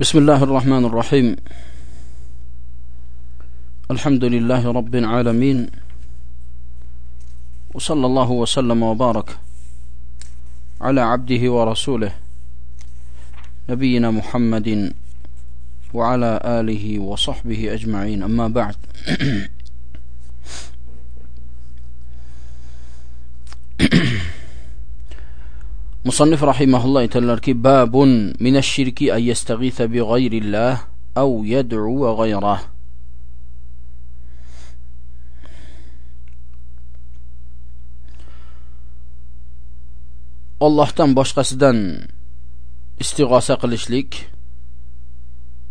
بسم الله الرحمن الرحيم. الحمد لله رب العالمين. وصلى الله وسلم وبارك على عبده ورسوله نبينا محمد وعلى آله وصحبه أجمعين. أما بعد. musannif rahimahulloh aytadilarki babun minash shirki ay yastag'itha bi g'ayrillah aw yad'u ghayrah Allohdan boshqasidan istig'osa qilishlik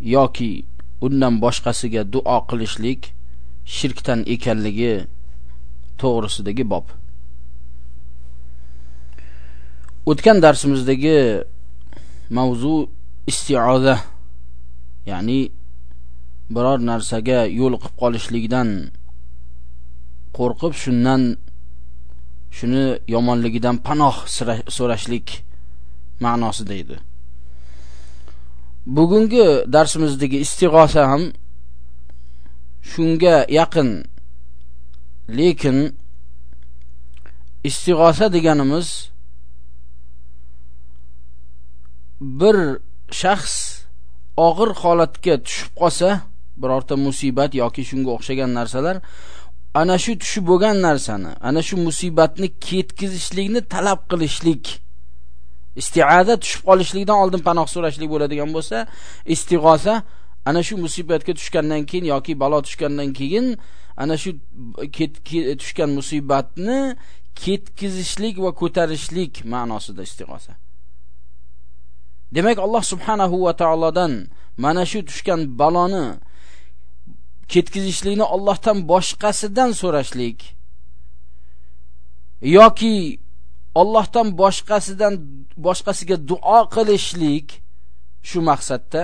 yoki undan boshqasiga duo qilishlik shirkdan ekanligi to'g'risidagi bob. O'tgan darsimizdagi mavzu istioza, ya'ni biror narsaga yo'l qilib qolishlikdan qo'rqib shundan shuni yomonligidan panoh so'rashlik ma'nosida edi. Bugungi darsimizdagi istig'osa ham shunga yaqin lekin istig'osa deganimiz bir shaxs og'ir holatga tushib qolsa birorta musibat yoki shunga o'xshagan narsalar ana shu tushib bo'lgan narsani ana shu musibatni ketkizishlikni talab qilishlik istiada tushib qolishlikdan oldin panoh so'rashlik bo'ladigan bo'lsa istig'osa ana shu musibatga tushgandan keyin yoki balo tushgandan keyin ana shu tushgan musibatni ketkizishlik va ko'tarishlik ma'nosida istig'osa demak alloh subhanahu va taolodan mana shu tushgan baloni ketkizishlikni Allohdan boshqasidan so'rashlik yoki Allohdan boshqasidan boshqasiga duo qilishlik shu maqsadda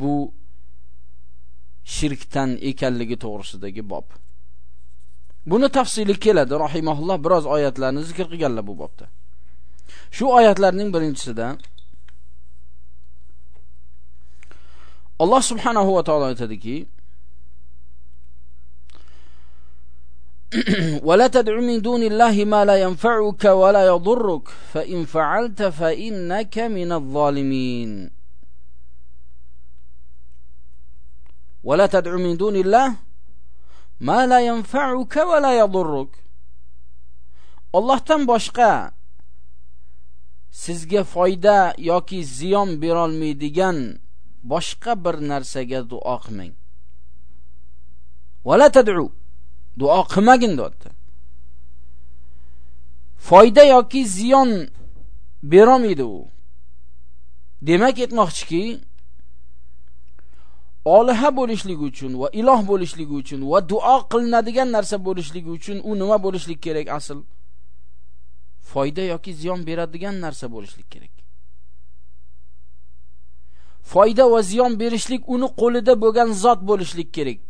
bu shirkdan ekanligi to'g'risidagi bob. Buni tafsili keladi rahimahulloh biroz oyatlarni zikr qilganlar bu bobda. Shu oyatlarning birinchisida Alloh subhanahu va taolo aytadiki: ولا تدع من دون الله ما لا ينفعك ولا يضرك. فإن فعلت فإنك من الظالمين. ولا تدع من دون الله ما لا ينفعك ولا يضرك. Allohdan boshqa sizga foyda yoki ziyon berolmaydigan boshqa bir narsaga duo qilmang. Wala tad'u duo qilmagin deyapti. Foyda yoki ziyon berolmaydi u. Demak aytmoqchiki, oliha bo'lishligi uchun va iloh bo'lishligi uchun va duo qilinadigan narsa bo'lishligi uchun u nima bo'lishlik kerak asl? Foyda yoki ziyon beradigan narsa bo'lishlik kerak. Foyda va ziyon berishlik uni qo'lida bo'lgan zot bo'lishlik kerak.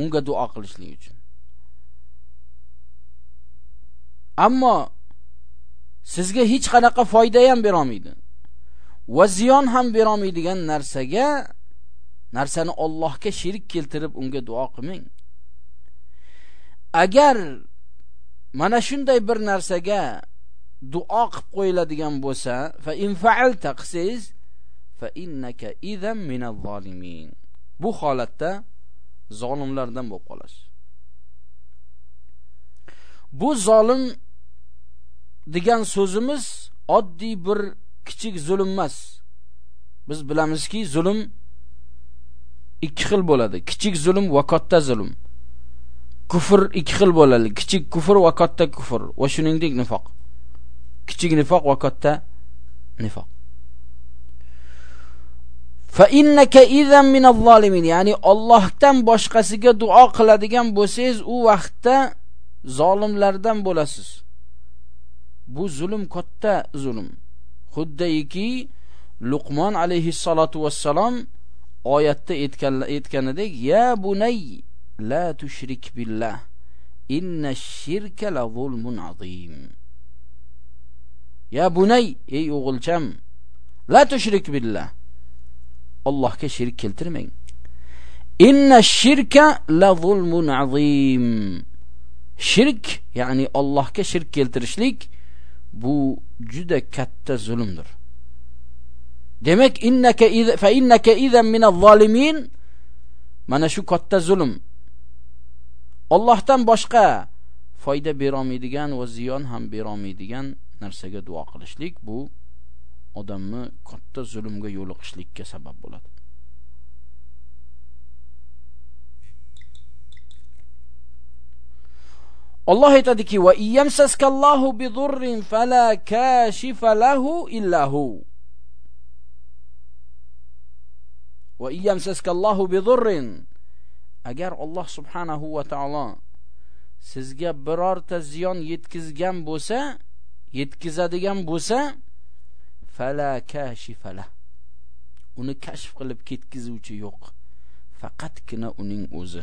unga duo qilishlik uchun. Ammo sizga hech qanaqa foyda ham bera olmaydi va ziyon ham bera olmaydigan narsaga narsani Allohga sherik keltirib unga duo qilmang. Agar mana shunday bir narsaga duo qilib qo'yiladigan bo'lsa fa in fa'alta qilsangiz fa innaka idan minaz zolimin bu holatda zolimlardan bo'lib qolasiz bu zolim degan so'zimiz oddiy bir kichik zulm emas. Biz bilamizki zulm ikki xil bo'ladi. Kichik zulm va katta zulm. Kufr ikki xil bo'ladi. Kichik kufr va katta kufr. Va shuningdek nifoq. Kichik nifoq va katta nifoq. Fa innaka idan minaz zolimin ya'ni Allohdan boshqasiga duo qiladigan bo'lsangiz u vaqtda zolimlardan bo'lasiz. Bu zulm katta zulm. Xuddiki luqmon alayhi salatu vassalom oyatda aytganidek ya bunay la tushrik billah. Inna shirka la zulmun azim. Ya bunay ey o'g'ilcham la tushrik billah. Allohga shirk keltirmang. Inna shirka la zulmun azim. Shirk ya'ni Allohga shirk keltirishlik bu juda katta zulmdir. Demak innaka fa innaka idan min az-zolimin mana shu katta zulm. Allohdan boshqa foyda bera olmaydigan va ziyon ham bera olmaydigan narsaga duo qilishlik bu odamni katta zulmga yo'liqishlikka sabab bo'ladi. Alloh aytadiki va iyamsaskallohu bidurrin fala kashifa lahu illa hu. Va iyamsaskallohu bidurrin agar Alloh subhanahu va taolo sizga birorta ziyon yetkizgan bo'lsa yetkazadigan bo'lsa fala kashifala uni kashf qilib ketkizuvchi yo'q. Faqatgina uning o'zi.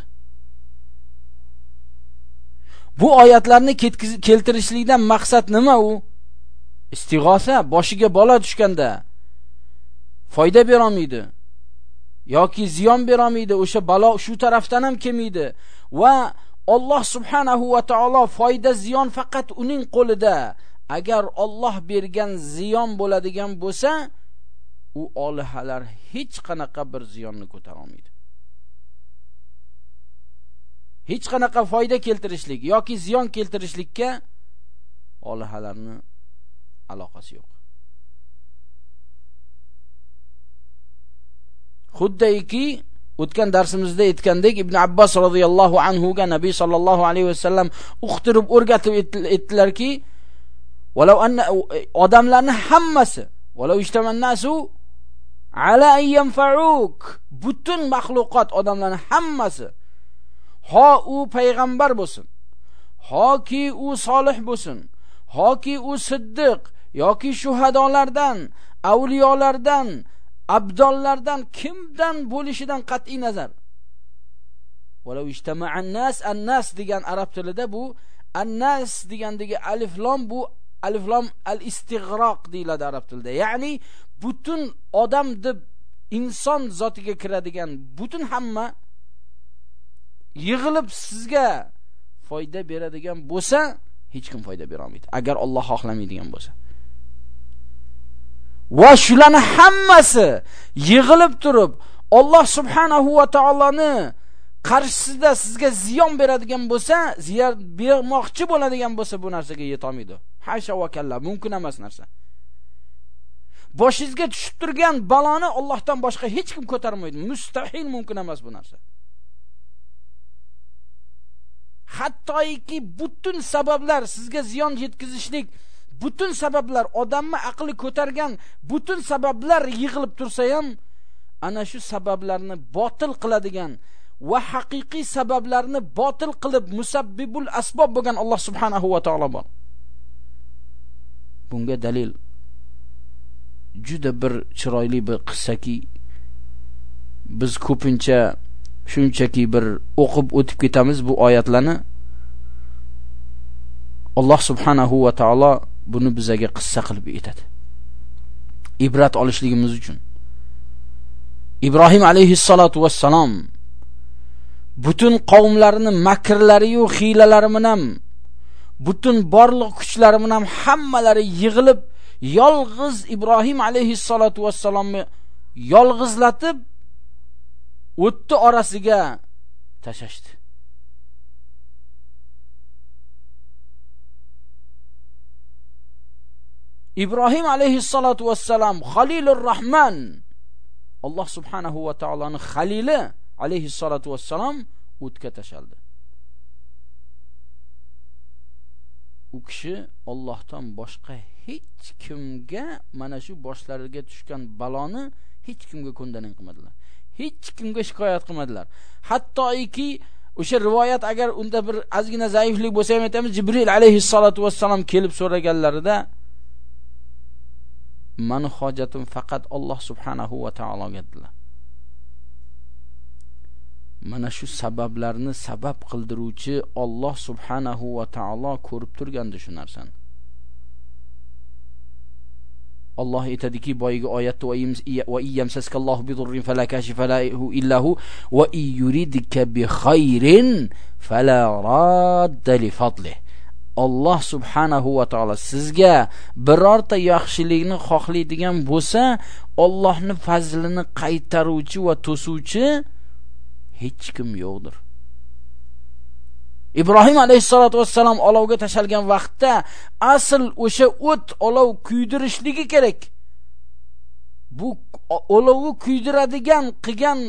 Bu oyatlarni keltirishlikdan maqsad nima u? Istig'osa boshiga bola tushganda foyda berolmaydi yoki ziyon berolmaydi o'sha balo shu tarafdan ham kelmaydi va Alloh subhanahu va taolo foyda ziyon faqat uning qo'lida agar Alloh bergan ziyon bo'ladigan bo'lsa u olihalar hech qanaqa bir ziyonni ko'tara olmaydi. Hech qanaqa foyda keltirishlik yoki ziyon keltirishlikka olihalarni aloqasi yo'q. Xuddayki o'tgan darsimizda aytgandek ibn abbos roziyallohu anhu ga nabiy sollallohu alayhi vasallam uqtirib o'rgatib aytdilarki walau anna odamlarni hammasi walau ishtamannasu ala an yanfa'uk butun maxluqot odamlarni hammasi ho u payg'ambar bo'lsin hoki u solih bo'lsin hoki u siddiq yoki shuhadolardan avliyolardan abdollardan kimdan bo'lishidan qat'iy nazar. Walau ijtama'an nas an-nas degan arab tilida bu annas degandagi alif lom bu alif al-istig'roq deyiladi arab tilida. Ya'ni butun odam deb inson zotiga kiradigan butun hamma yig'ilib sizga foyda beradigan bo'lsa hech kim foyda bera olmaydi. Agar Alloh xohlamaydigan bo'lsa. Va shularni hammasi yig'ilib turib Alloh subhanahu va taoloni qarshisida sizga ziyon beradigan bo'lsa, ziyon bermoqchi bo'ladigan bo'lsa bu narsaga yetolmaydi. Hasha va kalla, mumkin emas narsa. Boshingizga tushib turgan baloni Allohdan boshqa hech kim ko'tarmaydi. Mustahil mumkin emas bu narsa. hattoki butun sabablar sizga ziyon yetkazishlik butun sabablar odamni aqli ko'targan butun sabablar yig'ilib tursa ham ana shu sabablarni botil qiladigan va haqiqiy sabablarni botil qilib musabbibul asbob bo'lgan Alloh subhanahu va taolo bor. Bunga dalil juda bir chiroyli bir qissaki biz ko'pincha shunchaki bir o'qib o'tib ketamiz bu oyatlarni Alloh subhanahu va taolo buni bizaga qissa qilib aytadi. Ibrat olishligimiz uchun. Ibrohim alayhi alayhissalatu vassalom butun qavmlarini makrlari yu hiylalari bilan butun borliq kuchlari bilan hammalari yig'ilib yolg'iz Ibrohim alayhissalatu vassalomni yolg'izlatib o'tni orasiga tashashdi. ibrohim alayhissalotu vassalam Xalilur Rahman Alloh subhanahu va taoloning xalili alayhissalotu vassalam o'tga tashaldi. U kishi Allohdan boshqa hech kimga mana shu boshlariga tushgan baloni hech kimga ko'ndaning qilmadilar. Hech kimga shikoyat qilmadilar. Hattoiki o'sha rivoyat agar unda bir ozgina zaiflik bo'lsa ham aytamiz, Jibril alayhissalotu vassalam kelib so'raganlarida mani hojatim faqat Alloh subhanahu va taologa dedilar. Mana shu sabablarni sabab qildiruvchi Alloh subhanahu va taolo ko'rib turgandi shu narsani. Alloh aytadiki boyagi oyatda va iyyamsaskallohu bidurrin fala kashifa lahu illa va yuridka bi khairin fala radda li fadlihi Alloh subhanahu va taolo sizga birorta yaxshilikni xohlaydigan bo'lsa, Allohning fazlini qaytaruvchi va to'suvchi hech kim yo'qdir. Ibrohim alayhissalotu vassalam olovga tashalgan vaqtda asl o'sha o't olov kuydirishligi kerak. Bu olovni kuydiradigan qilgan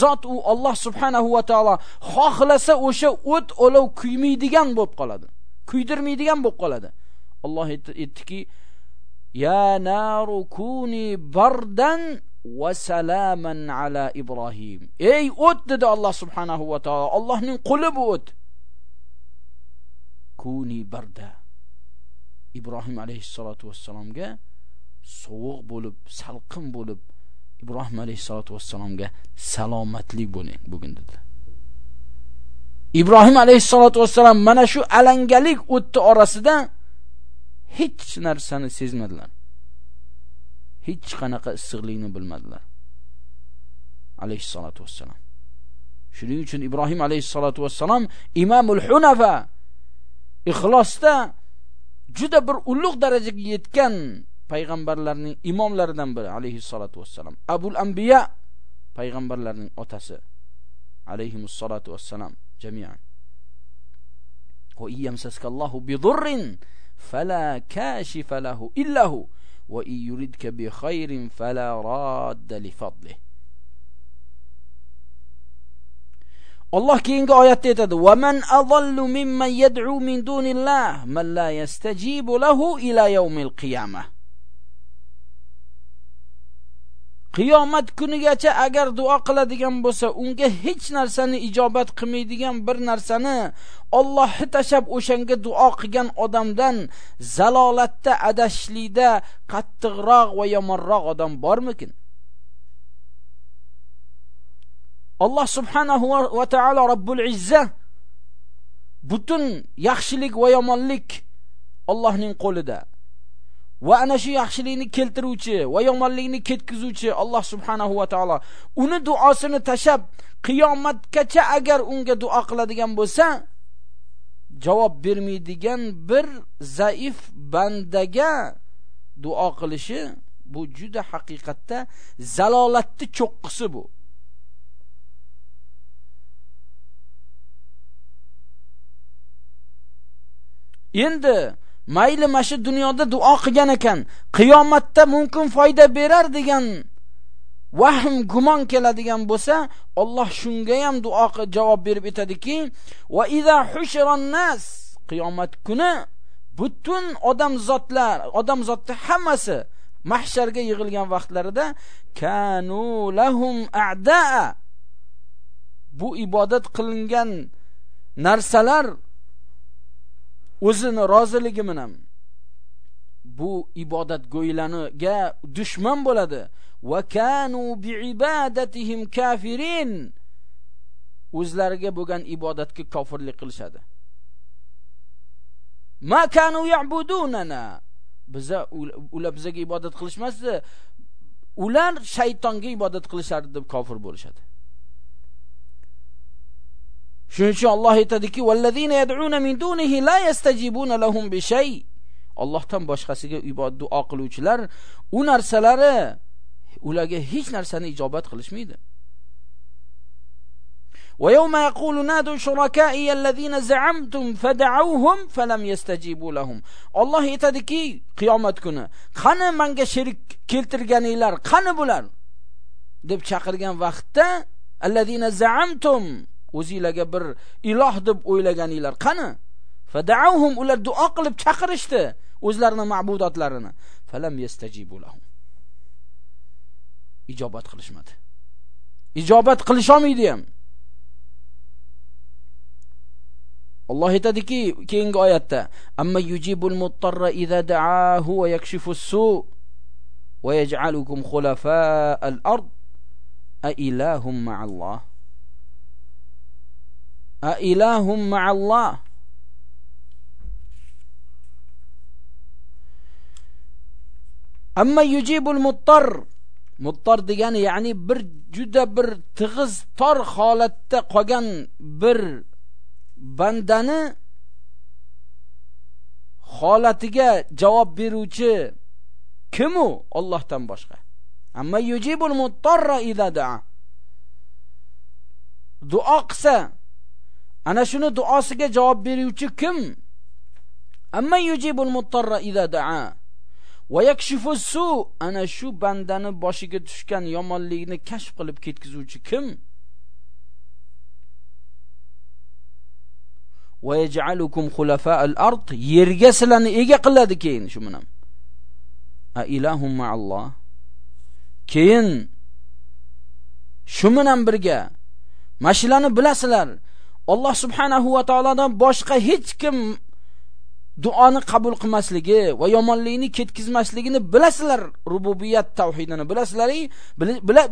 zot u Alloh subhanahu va taolo xohlasa o'sha o't olov kuymaydigan bo'lib qoladi. kuydirmaydigan bo'lib qoladi Alloh aytdiki ya naru kuni bardan va salaman ala ibrohim ey o't dedi Alloh subhanahu va taolo. Allohning quli bu o't. Kuni barda. Ibrohim alayhissalotu vassalomga sovuq bo'lib salqin bo'lib ibrohim alayhissalotu vassalomga salomatlik bo'ling bugun dedi. Ibrohim alayhissalotu vassalam mana shu alangalik o'tni orasida hech narsani sezmadilar. hech qanaqa issiqlikni bilmadilar. Alayhissalotu vassalam. Shuning uchun ibrohim alayhissalotu vassalam imomul hunafa ixlosda juda bir ulug' darajaga yetgan payg'ambarlarning imomlaridan biri alayhissalotu vassalam. Abul ambiya payg'ambarlarning otasi alayhimussolatu vassalam jamian. Va iyamsaskallohu bidurrin fala kashifa lahu illahu وإن يردك بخير فلا راد lifadlih alloh keyingi oyatda aytadi vaman azallu mimman yad'u min dunillah man la yastajibu lahu ila yawmil qiyamah qiyomat kunigacha agar duo qiladigan bo'lsa unga hech narsani ijobat qilmaydigan bir narsani Allohni tashab o'shanga duo qilgan odamdan zalolatda adashishlikda qattiqroq va yomonroq odam bormikin? Alloh subhanahu va taolo robbul izza butun yaxshilik va yomonlik Allohning qo'lida. Va ana shu yaxshilikni keltiruvchi va yomonlikni ketkizuvchi Alloh subhanahu va taolo. Uni duosini tashab qiyomatgacha agar unga duo qiladigan bo'lsa javob bermaydigan bir zaif bandaga duo qilishi bu juda haqiqatda zalolatni cho'qqisi bu. Endi mayli mana shu dunyoda duo qilgan ekan. Qiyomatda mumkin foyda berar degan vahm gumon keladigan bo'lsa Alloh shunga ham duo javob berib aytadiki va iza hushiron nas qiyomat kuni butun odam zotlar odam zotni hammasi mahsharga yig'ilgan vaqtlarida kanu lahum a'daa bu ibodat qilingan narsalar o'zini roziligi bilan bu ibodat go'ylaniga dushman bo'ladi. Va kanu biibadatihim kafirin. O'zlariga bo'lgan ibodatga kofirlik qilishadi. Ma kanu ya'budunana. Biza ular bizaga ibodat qilishmasdi. Ular shaytonga ibodat qilishardi deb kofir bo'lishadi. shuning uchun Alloh aytadiki vallazina yad'una min dunihi la yastajibuna lahum bi shay Allohdan boshqasiga ibodat duo qiluvchilar u narsalari ularga hech narsani ijobat qilishmaydi ويوم يقول نادوا شركائي الذين زعمتم فدعوهم فلم يستجيبوا لهم الله aytadiki qiyomat kuni qani menga sherik keltirganinglar qani bular deb chaqirgan vaqtda allazina za'amtum o'zinglarga bir iloh deb o'ylaganinglar qani? Fadauhum ular duo qilib chaqirishdi o'zlarini ma'budotlarini. Falam yastajibu lahum. Ijobat qilishmadi. Ijobat qilisholmaydi ham. Alloh aytadiki keyingi oyatda amma yujibul muttarra idza da'ahu va yakshifu su va yaj'alukum khulafa al-ard a ilahum ma'alloh. A ilahum ma'allah Amma yujibul muttar Muttar degani ya'ni bir juda bir tig'iz tor holatda qolgan bir bandani holatiga javob beruvchi kim u Allohdan boshqa. Amma yujibul muttarra idza da'a. Duo qilsa ana shuni duosiga javob beruvchi kim? Amma yujibul muttarra idza da'a. Va yakshifu su. Ana shu bandani boshiga tushgan yomonlikni kashf qilib ketkizuvchi kim? Va yaj'alukum al ard yerga sizlarni ega qiladi keyin shu bilan a ilahum ma'alloh. Keyin shu bilan birga mashinani bilasizlar Alloh subhanahu va taolodan boshqa hech kim duoni qabul qilmasligi va yomonlikni ketkizmasligini bilasizlar rububiyat tavhidini bilasizlar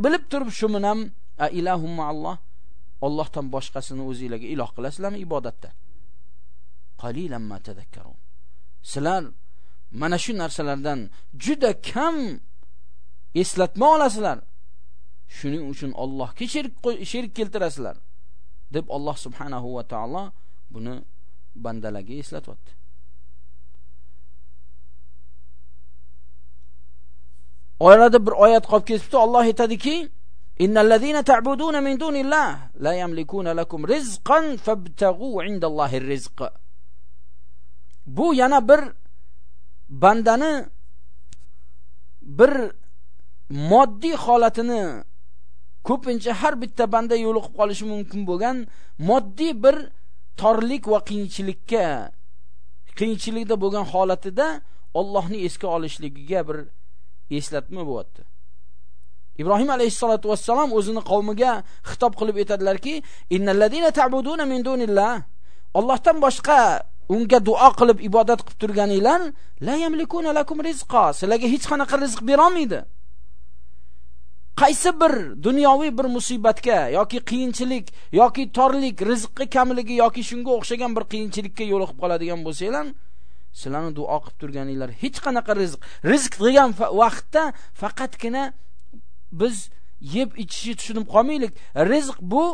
bilib turib shu bilan a ilahum alloh Allohdan boshqasini o'zingizlarga iloh qilasizlarmi ibodatda? Qalilan ma tadakkarun sizlar mana shu narsalardan juda kam eslatma olasizlar. Shuning uchun Allohga shirk shirk keltirasizlar. Deb Alloh subhanahu va taolo buni bandalarga eslatyapti. Oyada bir oyat qolib ketibdi Alloh aytadiki innallazina ta'buduna min dunillah la yamlikuna lakum rizqan fabtaghu indallohir rizq. Bu yana bir bandani bir moddiy holatini ko'pincha har bitta banda yo'liqib qolishi mumkin bo'lgan moddiy bir torlik va qiyinchilikka qiyinchilikda bo'lgan holatida Allohni esga olishligiga bir eslatma bo'lyapti. Ibrohim alayhisolatu vassalam o'zini qavmiga xitob qilib aytadilarki: "Innallazina ta'buduna min dunillah" Allohdan boshqa unga duo qilib ibodat qilib turganinglar la yamlikuna lakum rizqa. Sizlarga hech qanaqa rizq bera olmaydi qaysi bir dunyoviy bir musibatga yoki qiyinchilik yoki torlik rizqi kamligi yoki shunga o'xshagan bir qiyinchilikka yo'liqib qoladigan bo'lsanglar sizlarni duo qilib turganinglar hech qanaqa rizq. Rizq degan vaqtda faqatgina biz yeb ichishni tushunib qolmaylik. Rizq bu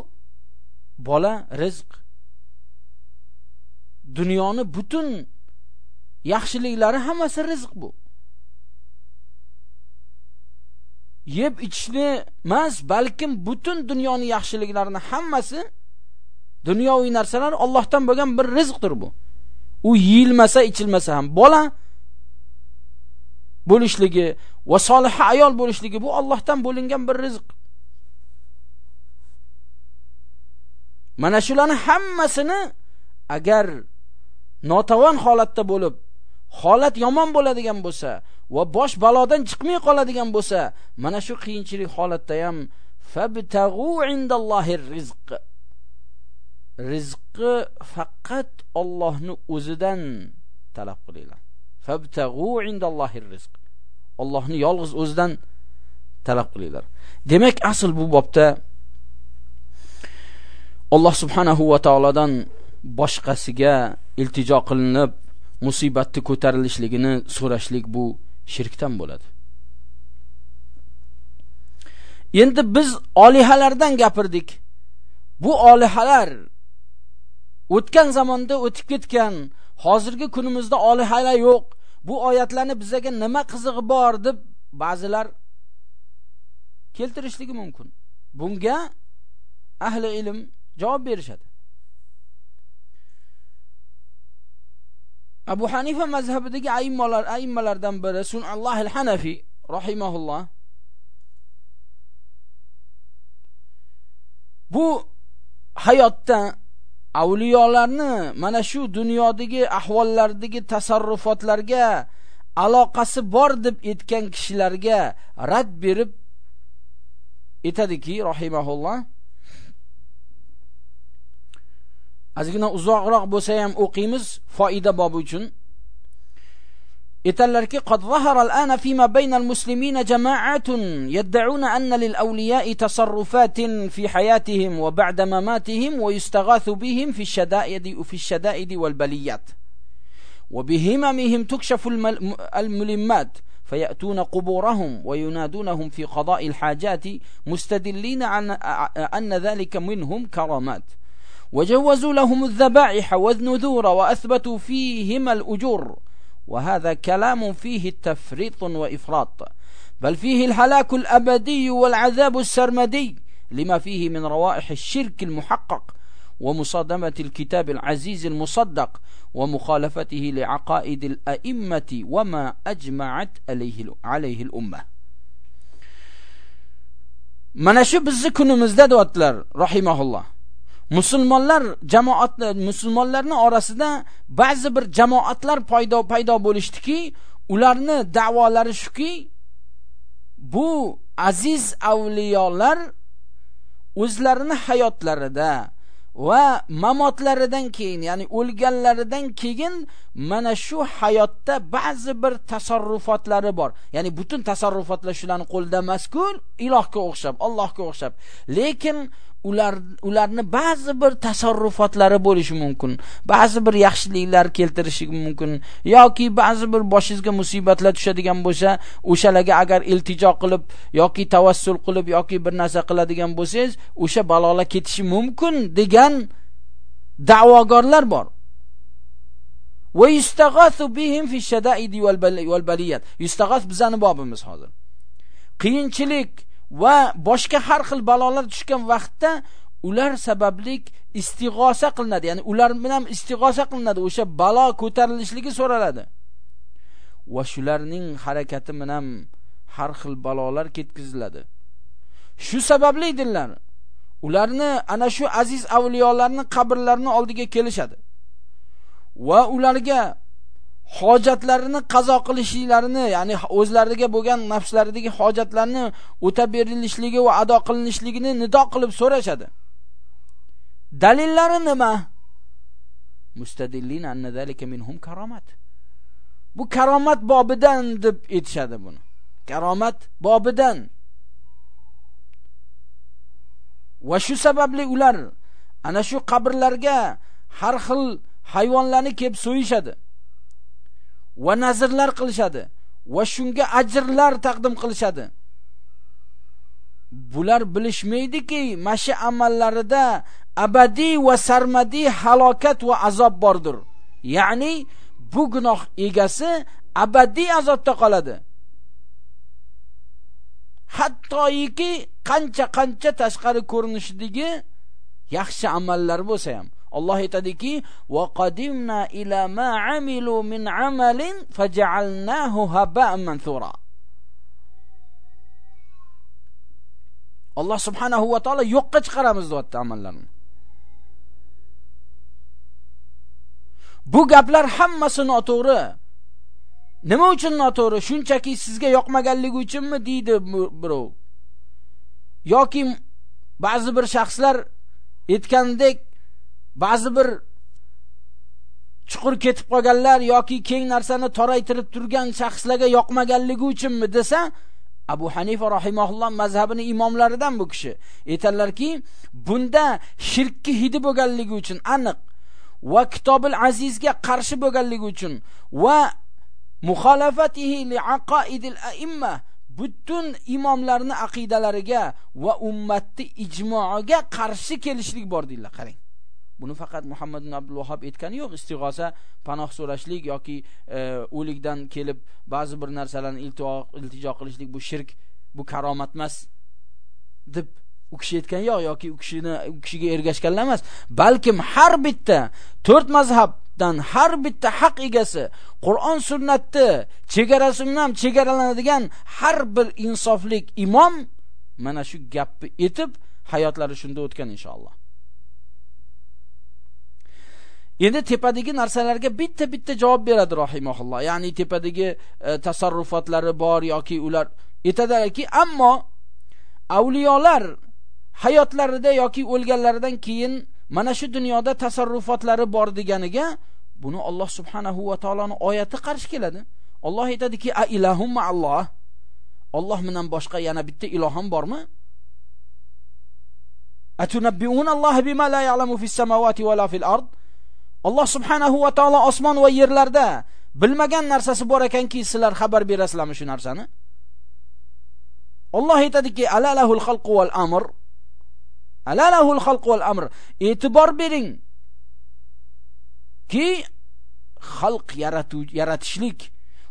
bola rizq. Dunyoni butun yaxshiliklari hammasi rizq bu. Yeb ichishni emas balkim butun dunyoni yaxshiliklarini hammasi dunyoviy narsalar Allohdan bo'lgan bir rizqdir bu. U yeyilmasa ichilmasa ham. Bola bo'lishligi va solih ayol bo'lishligi bu Allohdan bo'lingan bir rizq. Mana shularni hammasini agar notavon holatda bo'lib holat yomon bo'ladigan bo'lsa va bosh balodan chiqmay qoladigan bo'lsa mana shu qiyinchilik holatda ham fabtag'u indallohir rizq. Rizqi faqat Allohni o'zidan talab qilinglar. Fabtag'u indallohir rizq. Allohni yolg'iz o'zidan talab qilinglar. Demak asl bu bobda Alloh subhanahu va taolodan boshqasiga iltijo qilinib musibatni ko'tarilishligini so'rashlik bu shirkdan bo'ladi. Endi biz olihalardan gapirdik. Bu olihalar o'tgan zamonda o'tib ketgan hozirgi kunimizda olihalar yo'q. Bu oyatlarni bizaga nima qizig'i bor deb ba'zilar keltirishligi mumkin. Bunga ahli ilm javob berishadi. Abu Hanifa mazhabidagi aimmalar aimmalardan biri Sunalloh al-Hanafi rahimahulloh. Bu hayotda avliyolarni mana shu dunyodagi ahvollardagi tasarrufotlarga aloqasi bor deb aytgan kishilarga rad berib aytadiki rahimahulloh. Ozgina uzoqroq bo'lsa ham o'qiymiz foyda bobi uchun aytadilarki qad zahara al-ana fima bayna al-muslimin jama'atun yad'una anna lil awliya'i tasarrufatin fi hayatihim wa ba'da mamatihim wa yustaghathu bihim fi ash-shada'id fi ash-shada'id wal baliyat wa bihimamihim tukshafu al-mulimmat فيأتون قبورهم وينادونهم في قضاء الحاجات مستدلين عن أن ذلك منهم كرامات وجوزوا لهم الذبائح والنذور وأثبتوا فيهما الأجور. وهذا كلام فيه التفريط وإفراط. بل فيه الهلاك الأبدي والعذاب السرمدي لما فيه من روائح الشرك المحقق ومصادمة الكتاب العزيز المصدق ومخالفته لعقائد الأئمة وما أجمعت عليه, الأمة. mana shu bizni kunimizda deyaptilar rahimaulloh musulmonlar jamoat musulmonlarning orasida ba'zi bir jamoatlar paydo paydo bo'lishdiki ularni da'volari shuki bu aziz avliyolar o'zlarini hayotlarida va mamotlaridan keyin ya'ni o'lganlaridan keyin mana shu hayotda ba'zi bir tasarrufotlari bor. Ya'ni butun tasarrufotlar shularni qo'lida emasku ilohga o'xshab allohga o'xshab. Lekin ular ularni ba'zi bir tasarrufotlari bo'lishi mumkin ba'zi bir yaxshiliklar keltirishi mumkin yoki ba'zi bir boshingizga musibatlar tushadigan bo'lsa o'shalarga agar iltijo qilib yoki tavassul qilib yoki bir narsa qiladigan bo'lsangiz o'sha balolar ketishi mumkin degan da'vogorlar bor. Va yustaghathu bihim fi shadaidi wal baliyat. Yustaghath bizani bobimiz hozir. Qiyinchilik va boshqa har xil balolar tushgan vaqtda ular sabablik istig'osa qilinadi. Ya'ni ular bilan istig'osa qilinadi. O'sha balo ko'tarilishligi so'raladi. Va shularning harakati bilan har xil balolar ketkaziladi. Shu sababli dinlar ularni ana shu aziz avliyolarni qabrlarini oldiga kelishadi. Va ularga hojatlarini qazo qilishlarini ya'ni o'zlariga bo'lgan nafslaridagi hojatlarni o'tab berilishligi va ado qilinishligini nido qilib so'rashadi. Dalillari nima? Mustadillin anna zalika minhum karomat. Bu karomat bobidan deb aytishadi buni. Karomat bobidan. Va shu sababli ular ana shu qabrlarga har xil hayvonlarni kelib so'yishadi. Va nazrlar qilishadi va shunga ajrlar taqdim qilishadi. Bular bilishmaydiki mashi amallarida abadiy va sarmadiy halokat va azob bordir. Ya'ni bu gunoh egasi abadiy azobda qoladi. Hattoiki qancha qancha tashqari ko'rinishidagi yaxshi amallar bo'lsa ham Alloh aytadiki: "Va qadimna ila ma amilu min amalin faj'alnahu haba'an mansura." Alloh subhanahu va taolo yo'qqa chiqaramiz deyapti amallarni. Bu gaplar hammasi noto'g'ri. Nima uchun noto'g'ri? Shunchaki sizga yoqmaganligi uchunmi deydi birov. yoki ba'zi bir shaxslar aytgandek ba'zi bir chuqur ketib qolganlar yoki keng narsani toraytirib turgan shaxslarga yoqmaganligi uchunmi desa abu hanifa rahimahulloh mazhabini imomlaridan bu kishi. Aytadilarki bunda shirkki hidi bo'lganligi uchun aniq va kitobil azizga qarshi bo'lganligi uchun va muxolafatihi li aqaidil aimma butun imomlarning aqidalariga va ummatni ijmoiga qarshi kelishlik bor deydilar. Qarang. Buni faqat muhammad ibn abdul vahob aytgani yo'q. Istig'osa panoh so'rashlik yoki e, o'likdan kelib ba'zi bir narsalarni iltijo qilishlik bu shirk bu karomat emas deb u kishi aytgan yo'q yoki u kishini u kishiga ergashganlar emas. Balkim har bitta to'rt mazhabdan har bitta haq egasi qur'on sunnatni chegarasi bilan chegaralanadigan har bir insoflik imom mana shu gapni aytib hayotlari shunda o'tgan inshaalloh. Endi tepadagi narsalarga bitta bitta javob beradi rohimaulloh ya'ni tepadagi e, tasarrufotlari bor yoki ular aytadiki ammo avliyolar hayotlarida yoki o'lganlaridan keyin mana shu dunyoda tasarrufotlari bor deganiga buni Alloh subhanahu va taoloning oyati qarshi keladi. Alloh aytadiki a ilahum ma Alloh bilan boshqa yana bitta iloh ham bormi? Atunabbi'una Alloh bima la ya'lamu fis samawati va la fil ard? Alloh subhanahu va taolo osmon va yerlarda bilmagan narsasi bor ekanki sizlar xabar berasizlarmi shu narsani? Alloh aytadiki alalahul xalqu val amr. Alalahul xalqu val amr. E'tibor bering. Ki xalq yaratishlik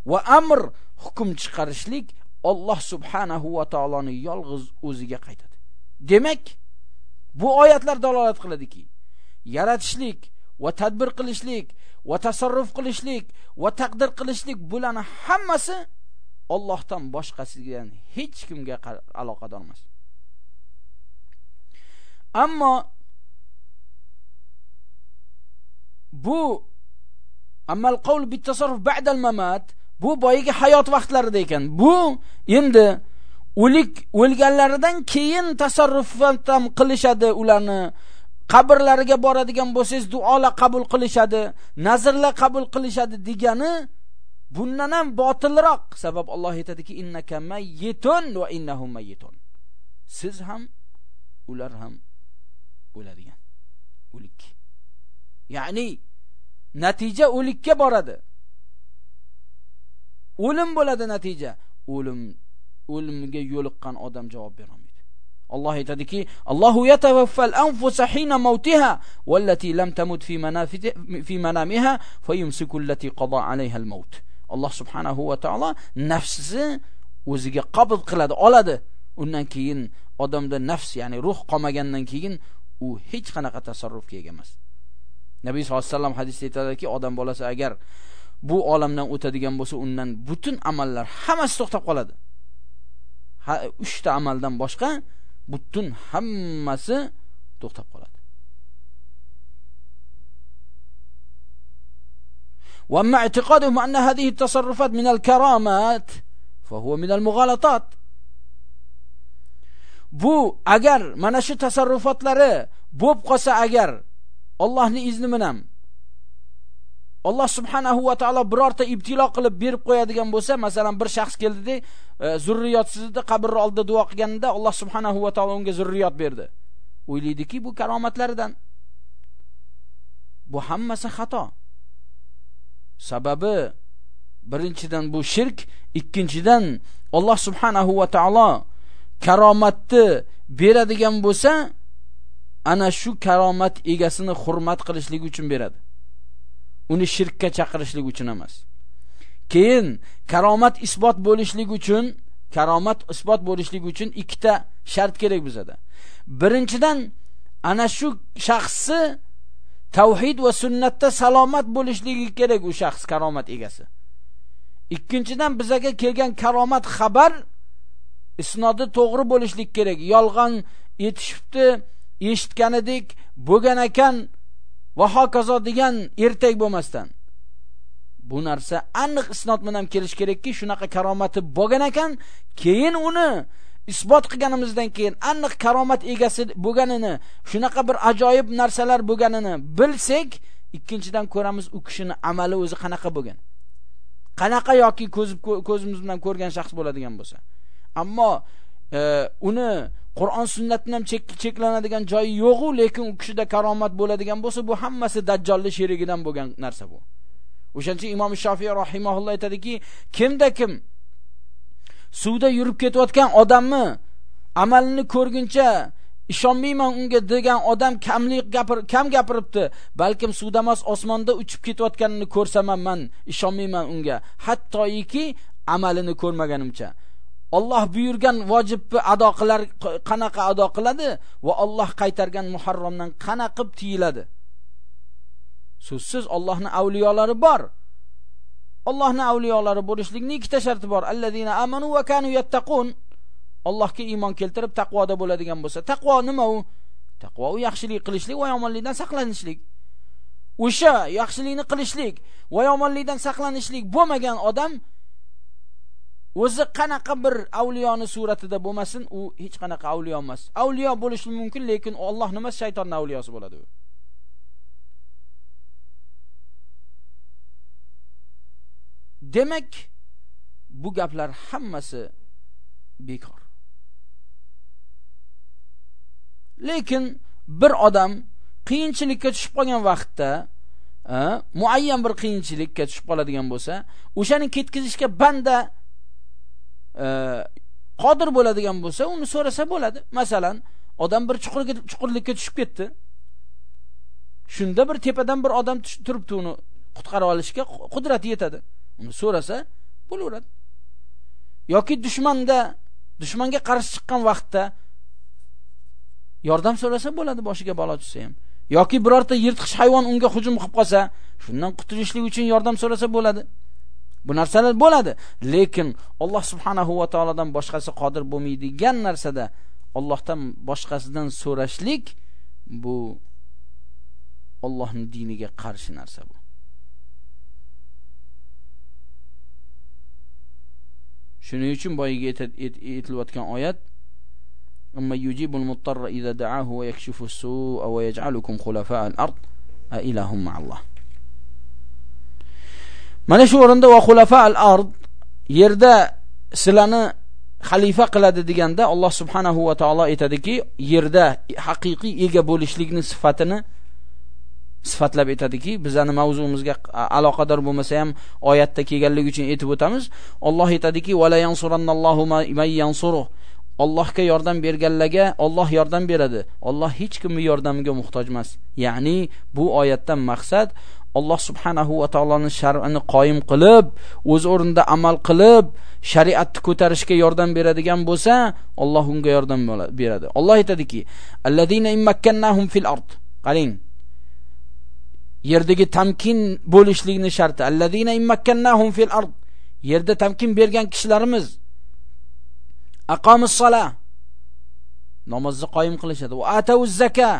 va amr hukm chiqarishlik Alloh subhanahu va taoloni yolg'iz o'ziga qaytadi. Demak bu oyatlar dalolat qiladiki yaratishlik va tadbir qilishlik va tasarruf qilishlik va taqdir qilishlik bularni hammasi Allohdan boshqasiga hech kimga aloqador emas. Ammo bu amal qawl bit tasarruf ba'da al-mamat bu boyiga hayot vaqtlarida ekan. Bu endi o'lik o'lganlaridan keyin tasarrufat ham qilishadi ularni qabrlariga boradigan bo'lsangiz duolar qabul qilishadi nazrlar qabul qilishadi degani bundan ham botilroq sabab Alloh aytadiki innaka mayyitun va innahum mayyitun. Siz ham ular ham o'ladigan. O'lik. Ya'ni natija o'likka boradi. O'lim bo'ladi natija. O'lim o'limga yo'liqqan odam javob berolmaydi Alloh aytadiki Allohu yatawaffal anfusa hina mawtiha wallati lam tamut fi manafiti fi manamiha fayumsiku allati qada alayha al-maut Alloh subhanahu va taolo nafsini o'ziga qabul qiladi, oladi. Undan keyin odamda nafs, ya'ni ruh qolmagandan keyin u hech qanaqa tasarrufga ega emas. Nabiy sollallohu alayhi vasallam hadisda aytadiki, odam bolasi agar bu olamdan o'tadigan bo'lsa, undan butun amallar hammasi to'xtab qoladi. Ha, 3 ta amaldan boshqa butun hammasi to'xtab qoladi. هذه التصرفات من الكرامات فهو من المغالطات bu agar mana shu tasarrufotlari bo'lib qolsa agar Allohning izni bilan Alloh subhanahu va taolo birorta ibtilo qilib berib qo'yadigan bo'lsa, masalan bir shaxs keldida, e, zurriyotsizni qabr oldida duo qilganda Alloh subhanahu va taolo unga zurriyot berdi. O'ylaydiki, bu karomatlaridan. Bu hammasi xato. Sababi birinchidan bu shirk, ikkinchidan Alloh subhanahu va taolo karomatni beradigan bo'lsa, ana shu karomat egasini hurmat qilishlik uchun beradi. Uni shirkka chaqirishlik uchun emas. Keyin karomat isbot bo'lishlik uchun, karomat isbot bo'lishlik uchun ikkita shart kerak bizada. Birinchidan ana shu shaxsni tavhid va sunnatda salomat bo'lishligi kerak u shaxs karomat egasi. Ikkinchidan bizaga kelgan karomat xabar isnodi to'g'ri bo'lishlik kerak. Yolg'on yetishibdi, eshitganidik, bo'lgan ekan va hokazo degan ertak bo'lmasdan. Bu narsa aniq isnot bilan kelish kerakki, shunaqa karomati bo'lgan ekan, keyin uni isbot qilganimizdan keyin aniq karomat egasi bo'lganini, shunaqa bir ajoyib narsalar bo'lganini bilsak, ikkinchidan ko'ramiz u kishini amali o'zi qanaqa bo'lgan. Qanaqa yoki ko'zimiz bilan ko'rgan shaxs bo'ladigan bo'lsa. Ammo e, uni Qur'on sunnatdan ham cheklanadigan joyi yo'q-u, lekin u kishida karomat bo'ladigan bo'lsa, bu hammasi dajjolli sherigidan bo'lgan narsa bu. O'shancha Imom Shofiy rahimahulloh aytadiki, kimda kim suvda yurib ketayotgan odamni amalini ko'rguncha ishonmayman unga degan odam kamlik gapir kam gapiribdi balkim suvda emas osmonda uchib ketayotganini ko'rsam man ishonmayman unga hattoiki amalini ko'rmaganimcha Alloh buyurgan vojibni ado qilar qanaqa ado qiladi va Alloh qaytargan muharramdan qanaqa qilib tiyiladi so'zsiz Allohning avliyolari bor Allohning avliyolari bo'lishlikning ikkita sharti bor. Allazina amanu va kanu yattaqun. Allohga iymon keltirib taqvoda bo'ladigan bo'lsa, taqvo nima u? Taqvo u yaxshilik qilishlik va yomonlikdan saqlanishlik. O'sha yaxshilikni qilishlik va yomonlikdan saqlanishlik bo'lmagan odam o'zi qanaqa bir avliyoni suratida bo'lmasin, u hech qanaqa avliyo emas. Avliyo bo'lishi mumkin, lekin Alloh nima shaytonning avliyosi bo'ladi u. Demak, bu gaplar hammasi bekor. Lekin bir odam qiyinchilikka tushib qolgan vaqtda muayyan bir qiyinchilikka tushib qoladigan bo'lsa o'shani ketkizishga banda Э, qodir bo'ladigan bo'lsa uni so'rasa bo'ladi. Masalan odam bir chuqurga chuqurlikka tushib ketdi. Shunda bir tepadan bir odam turibdi uni qutqarib olishga qudrati yetadi. Uni so'rasa bo'laveradi. Yoki dushmanda dushmanga qarshi chiqqan vaqtda yordam so'rasa bo'ladi boshiga balo tushsa ham. Yoki birorta yirtqich hayvon unga hujum qilib qolsa shundan qutulishlik uchun yordam so'rasa bo'ladi. Bu narsalar bo'ladi. Lekin Alloh subhanahu va taoladan boshqasi qodir bo'lmaydigan narsada Allohdan boshqasidan so'rashlik bu Allohning diniga qarshi narsa bu. Shuning uchun boyiga aytilayotgan oyat amma yujibul muttarra idza da'ahu wa yakshifu as-su'a wa yaj'alukum khulafa'al ard a ilahum ma'alloh mana shu o'rinda va xulafa al-ard yerda sizlarni xalifa qiladi deganda Alloh subhanahu va taolo aytadiki yerda haqiqiy ega bo'lishlikni sifatini sifatlab aytadiki bizani mavzumizga aloqador bo'lmasa ham oyatda kelganligi uchun aytib o'tamiz Alloh aytadiki va la yansurannallohu may yansuruh Allohga yordam berganlarga Alloh yordam beradi. Alloh hech kimni yordamiga muhtoj emas. Ya'ni bu oyatdan maqsad Alloh subhanahu va taoloning shar'ini qoyim qilib, o'z o'rnida amal qilib, shariatni ko'tarishga yordam beradigan bo'lsa, Alloh unga yordam beradi. Alloh aytadiki: "Allazina immakkannahum fil ard." Qaling. Yerdagi tamkin bo'lishlikni sharti. Allazina immakkannahum fil ard. Yerda tamkin bergan kishilarimiz aqomus sola namozni qoyim qilishadi va atavuz zaka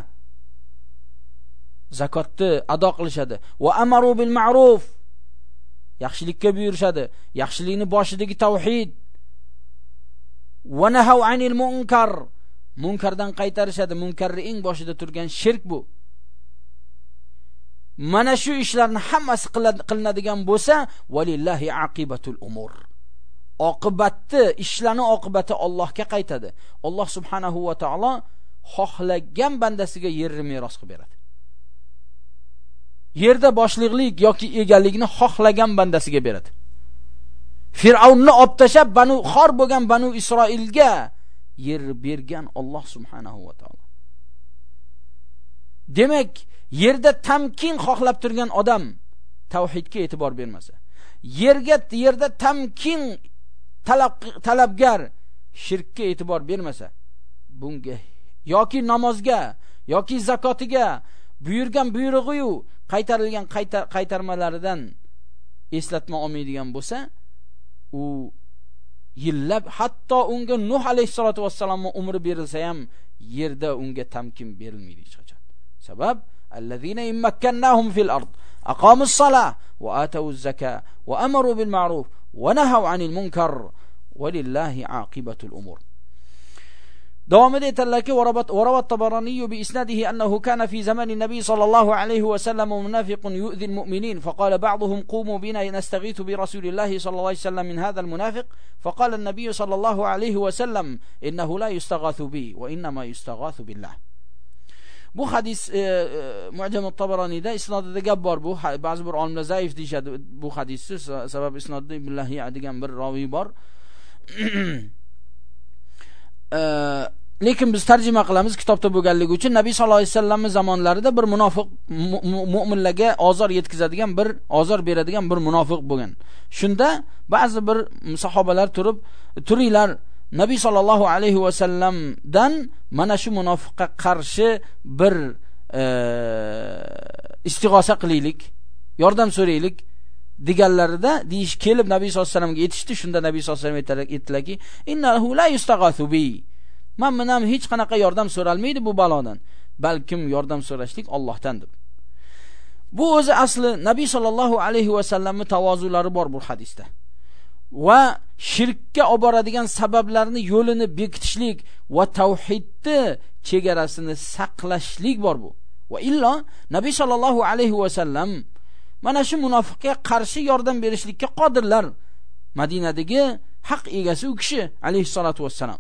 zakotni ado qilishadi. Va amaru bil ma'ruf. Yaxshilikka buyurishadi. Yaxshilikni boshidagi tavhid va nahav anil munkar. Munkardan qaytarishadi. Munkarni eng boshida turgan shirk bu. Mana shu ishlarni hammasi qilinadigan bo'lsa valillahi aqibatul umur. Oqibatni ishlarni oqibati Allohga qaytadi. Alloh subhanahu va taolo xohlagan bandasiga yerni meros qilib beradi. Yerda boshliqlik yoki egalikni xohlagan bandasiga beradi. Fir'avnni olib tashab banu xor bo'lgan banu Isroilga yer bergan Alloh subhanahu va taolo. Demak yerda tamkin xohlab turgan odam tavhidga e'tibor bermasa yerga yerda tamkin talab talabgar shirkka e'tibor bermasa bunga yoki namozga yoki zakotiga buyurgan buyrug'iyu qaytarilgan qaytarmalaridan eslatma olmaydigan bo'lsa u yillab hatto unga Nuh alayhissalotu vassalomni umri berilsa ham yerda unga tamkin berilmaydi hech qachon. Sabab allazina immakkannahum fil ard aqamus va atu zaka va amaru bil ma'ruf va nahaw anil munkar walillahi aqibatul umur. دوام يتلك وروى الطبراني بإسناده أنه كان في زمن النبي صلى الله عليه وسلم منافق يؤذي المؤمنين فقال بعضهم قوموا بنا نستغيث برسول الله صلى الله عليه وسلم من هذا المنافق فقال النبي صلى الله عليه وسلم إنه لا يستغاث بي وإنما يستغاث بالله. Bu hadis e, e, Mu'jam at-Tabaroniyda isnodida gap bor bu. Ba'zi bir olimlar zaif deyshadi bu hadisni sabab isnodda Ibn Lahiya degan bir raviy bor e, Э, lekin biz tarjima qilamiz kitobda bo'lganligi uchun. Nabiy sallallohu alayhi vasallam zamonlarida bir munofiq mu'minlarga ozor yetkazadigan bir ozor beradigan bir munofiq bo'lgan. Shunda ba'zi bir sahobalar turib turinglar Nabiy sallallohu alayhi vasallamdan mana shu munofiqqa qarshi bir e, istig'osa qilaylik, yordam so'raylik. Deganlarida deyish kelib Nabiy sallallohu alayhi vasallamga yetishdi. Shunda Nabiy sallallohu alayhi vasallam aytdilarki, "Innahu la yustaghathu bi." man menam hech qanaqa yordam so'ralmaydi bu balodan. Balkim yordam so'rashlik Allohdan deb. Bu o'zi asli Nabiy sallallohu alayhi vasallamning tavozulari bor bu hadisda. va shirkka olib boradigan sabablarni yo'lini bekitishlik va tavhidni chegarasini saqlashlik bor bu va illo nabiy sollallohu alayhi vasallam mana shu munofiqga qarshi yordam berishlikka qodirlar. Madinadagi haq egasi u kishi alayhi salatu vassalam.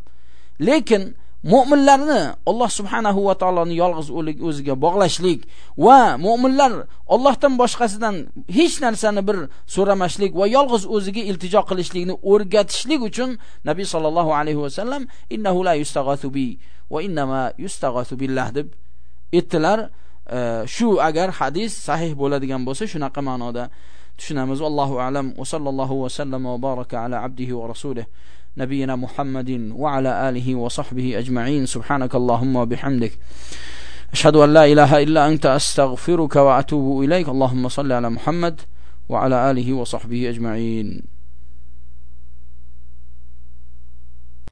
Lekin mu'minlarni Alloh subhanahu va taoloni yolg'iz o'ziga bog'lashlik va mu'minlar Allohdan boshqasidan hech narsani bir so'ramaslik va yolg'iz o'ziga iltijo qilishlikni o'rgatishlik uchun Nabiy sallallohu alayhi va sallam innahu la yustaghathu bi va innama yustaghathu billah deb aytdilar. Shu agar hadis sahih bo'ladigan bo'lsa shunaqa ma'noda tushunamiz allohu alam va sallallohu va sallam va baraka ala abdihi va rasulih نبينا محمد وعلى آله وصحبه أجمعين سبحانك اللهم وبحمدك أشهد أن لا إله إلا أنت أستغفرك وأتوب إليك اللهم صل على محمد وعلى آله وصحبه أجمعين